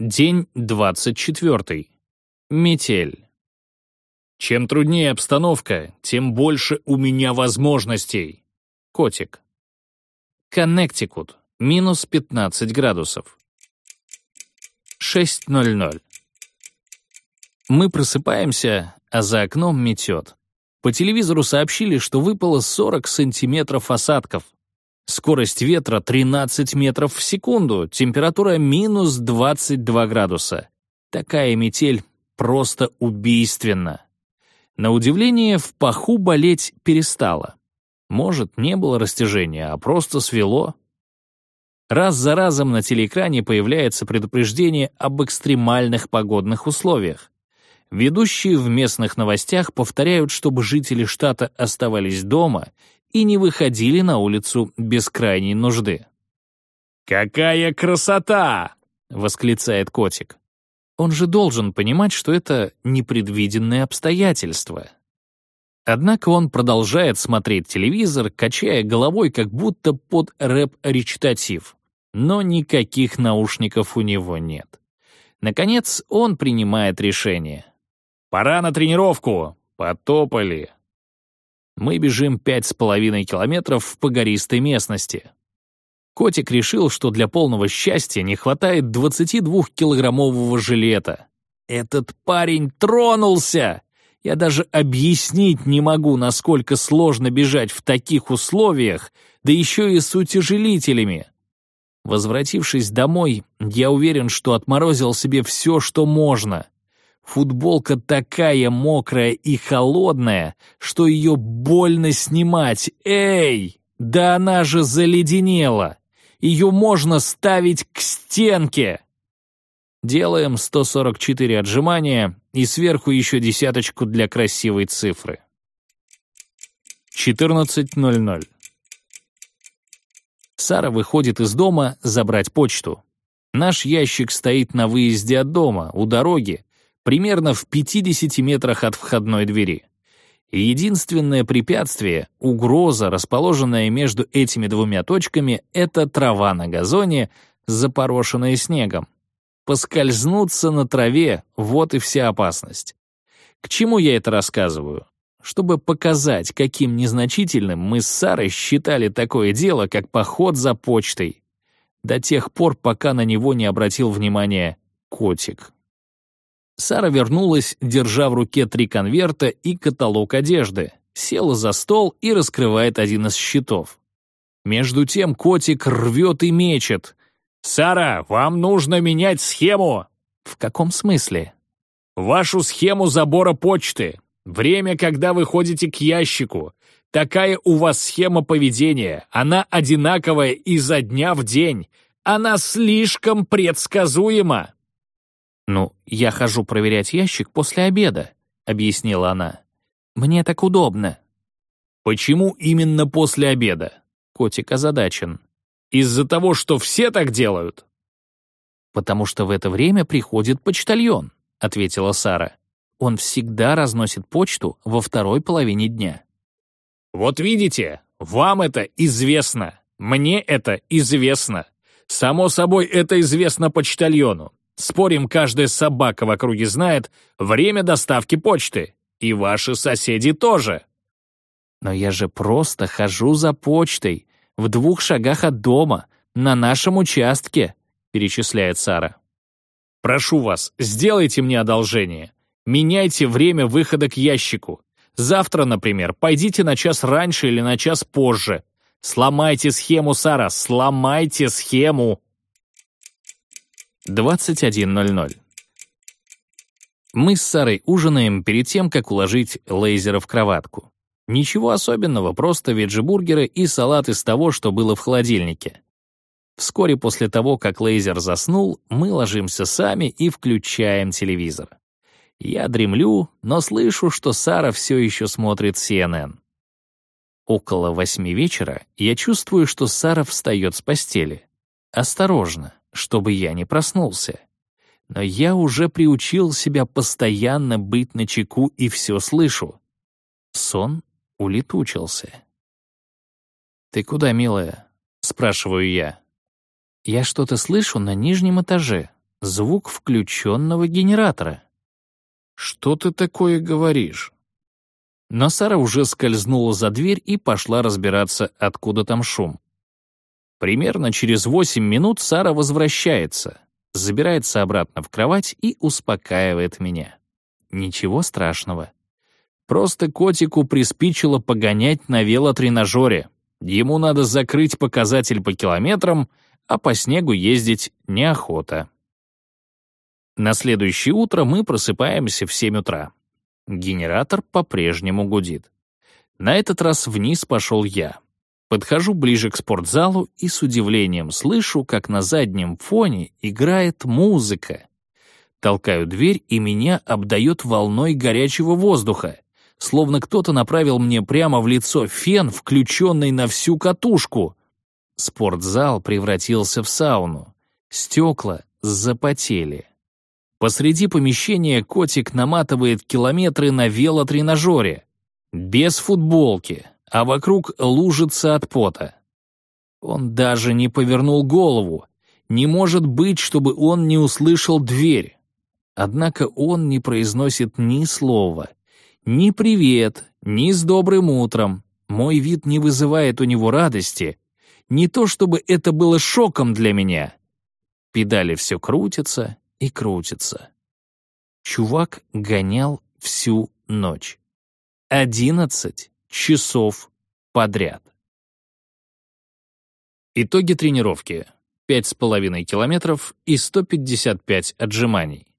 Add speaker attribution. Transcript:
Speaker 1: День 24. Метель. Чем труднее обстановка, тем больше у меня возможностей. Котик. Коннектикут. Минус 15 градусов. 6.00. Мы просыпаемся, а за окном метет. По телевизору сообщили, что выпало 40 сантиметров осадков. Скорость ветра 13 метров в секунду, температура минус 22 градуса. Такая метель просто убийственна. На удивление, в паху болеть перестала. Может, не было растяжения, а просто свело. Раз за разом на телеэкране появляется предупреждение об экстремальных погодных условиях. Ведущие в местных новостях повторяют, чтобы жители штата оставались дома и не выходили на улицу без крайней нужды. «Какая красота!» — восклицает котик. Он же должен понимать, что это непредвиденные обстоятельства. Однако он продолжает смотреть телевизор, качая головой, как будто под рэп-речитатив. Но никаких наушников у него нет. Наконец, он принимает решение. «Пора на тренировку! Потопали!» Мы бежим пять с половиной километров в погористой местности. Котик решил, что для полного счастья не хватает 22-килограммового жилета. Этот парень тронулся! Я даже объяснить не могу, насколько сложно бежать в таких условиях, да еще и с утяжелителями. Возвратившись домой, я уверен, что отморозил себе все, что можно. Футболка такая мокрая и холодная, что ее больно снимать. Эй! Да она же заледенела! Ее можно ставить к стенке! Делаем 144 отжимания и сверху еще десяточку для красивой цифры. 14.00. Сара выходит из дома забрать почту. Наш ящик стоит на выезде от дома, у дороги, примерно в 50 метрах от входной двери. единственное препятствие, угроза, расположенная между этими двумя точками, это трава на газоне, запорошенная снегом. Поскользнуться на траве — вот и вся опасность. К чему я это рассказываю? Чтобы показать, каким незначительным мы с Сарой считали такое дело, как поход за почтой. До тех пор, пока на него не обратил внимания котик. Сара вернулась, держа в руке три конверта и каталог одежды, села за стол и раскрывает один из счетов. Между тем котик рвет и мечет. «Сара, вам нужно менять схему!» «В каком смысле?» «Вашу схему забора почты. Время, когда вы ходите к ящику. Такая у вас схема поведения. Она одинаковая изо дня в день. Она слишком предсказуема». «Ну, я хожу проверять ящик после обеда», — объяснила она. «Мне так удобно». «Почему именно после обеда?» Котик озадачен. «Из-за того, что все так делают?» «Потому что в это время приходит почтальон», — ответила Сара. «Он всегда разносит почту во второй половине дня». «Вот видите, вам это известно. Мне это известно. Само собой, это известно почтальону. Спорим, каждая собака в округе знает время доставки почты. И ваши соседи тоже. Но я же просто хожу за почтой, в двух шагах от дома, на нашем участке, перечисляет Сара. Прошу вас, сделайте мне одолжение. Меняйте время выхода к ящику. Завтра, например, пойдите на час раньше или на час позже. Сломайте схему, Сара, сломайте схему. 21.00. Мы с Сарой ужинаем перед тем, как уложить Лейзера в кроватку. Ничего особенного, просто веджибургеры и салат из того, что было в холодильнике. Вскоре после того, как Лейзер заснул, мы ложимся сами и включаем телевизор. Я дремлю, но слышу, что Сара все еще смотрит CNN. Около восьми вечера я чувствую, что Сара встает с постели. Осторожно, чтобы я не проснулся. Но я уже приучил себя постоянно быть на чеку и все слышу. Сон улетучился. «Ты куда, милая?» — спрашиваю я. «Я что-то слышу на нижнем этаже», звук включенного генератора.
Speaker 2: «Что ты такое говоришь?»
Speaker 1: Но Сара уже скользнула за дверь и пошла разбираться, откуда там шум. Примерно через восемь минут Сара возвращается, забирается обратно в кровать и успокаивает меня. Ничего страшного. Просто котику приспичило погонять на велотренажере. Ему надо закрыть показатель по километрам, а по снегу ездить неохота. На следующее утро мы просыпаемся в 7 утра. Генератор по-прежнему гудит. На этот раз вниз пошел я. Подхожу ближе к спортзалу и с удивлением слышу, как на заднем фоне играет музыка. Толкаю дверь, и меня обдает волной горячего воздуха словно кто-то направил мне прямо в лицо фен, включенный на всю катушку. Спортзал превратился в сауну. Стекла запотели. Посреди помещения котик наматывает километры на велотренажере. Без футболки, а вокруг лужица от пота. Он даже не повернул голову. Не может быть, чтобы он не услышал дверь. Однако он не произносит ни слова — ни привет, ни с добрым утром. Мой вид не вызывает у него радости. Не то чтобы это было шоком для меня. Педали все крутятся и крутятся. Чувак гонял всю ночь. Одиннадцать часов подряд. Итоги тренировки. Пять с половиной километров и 155 отжиманий.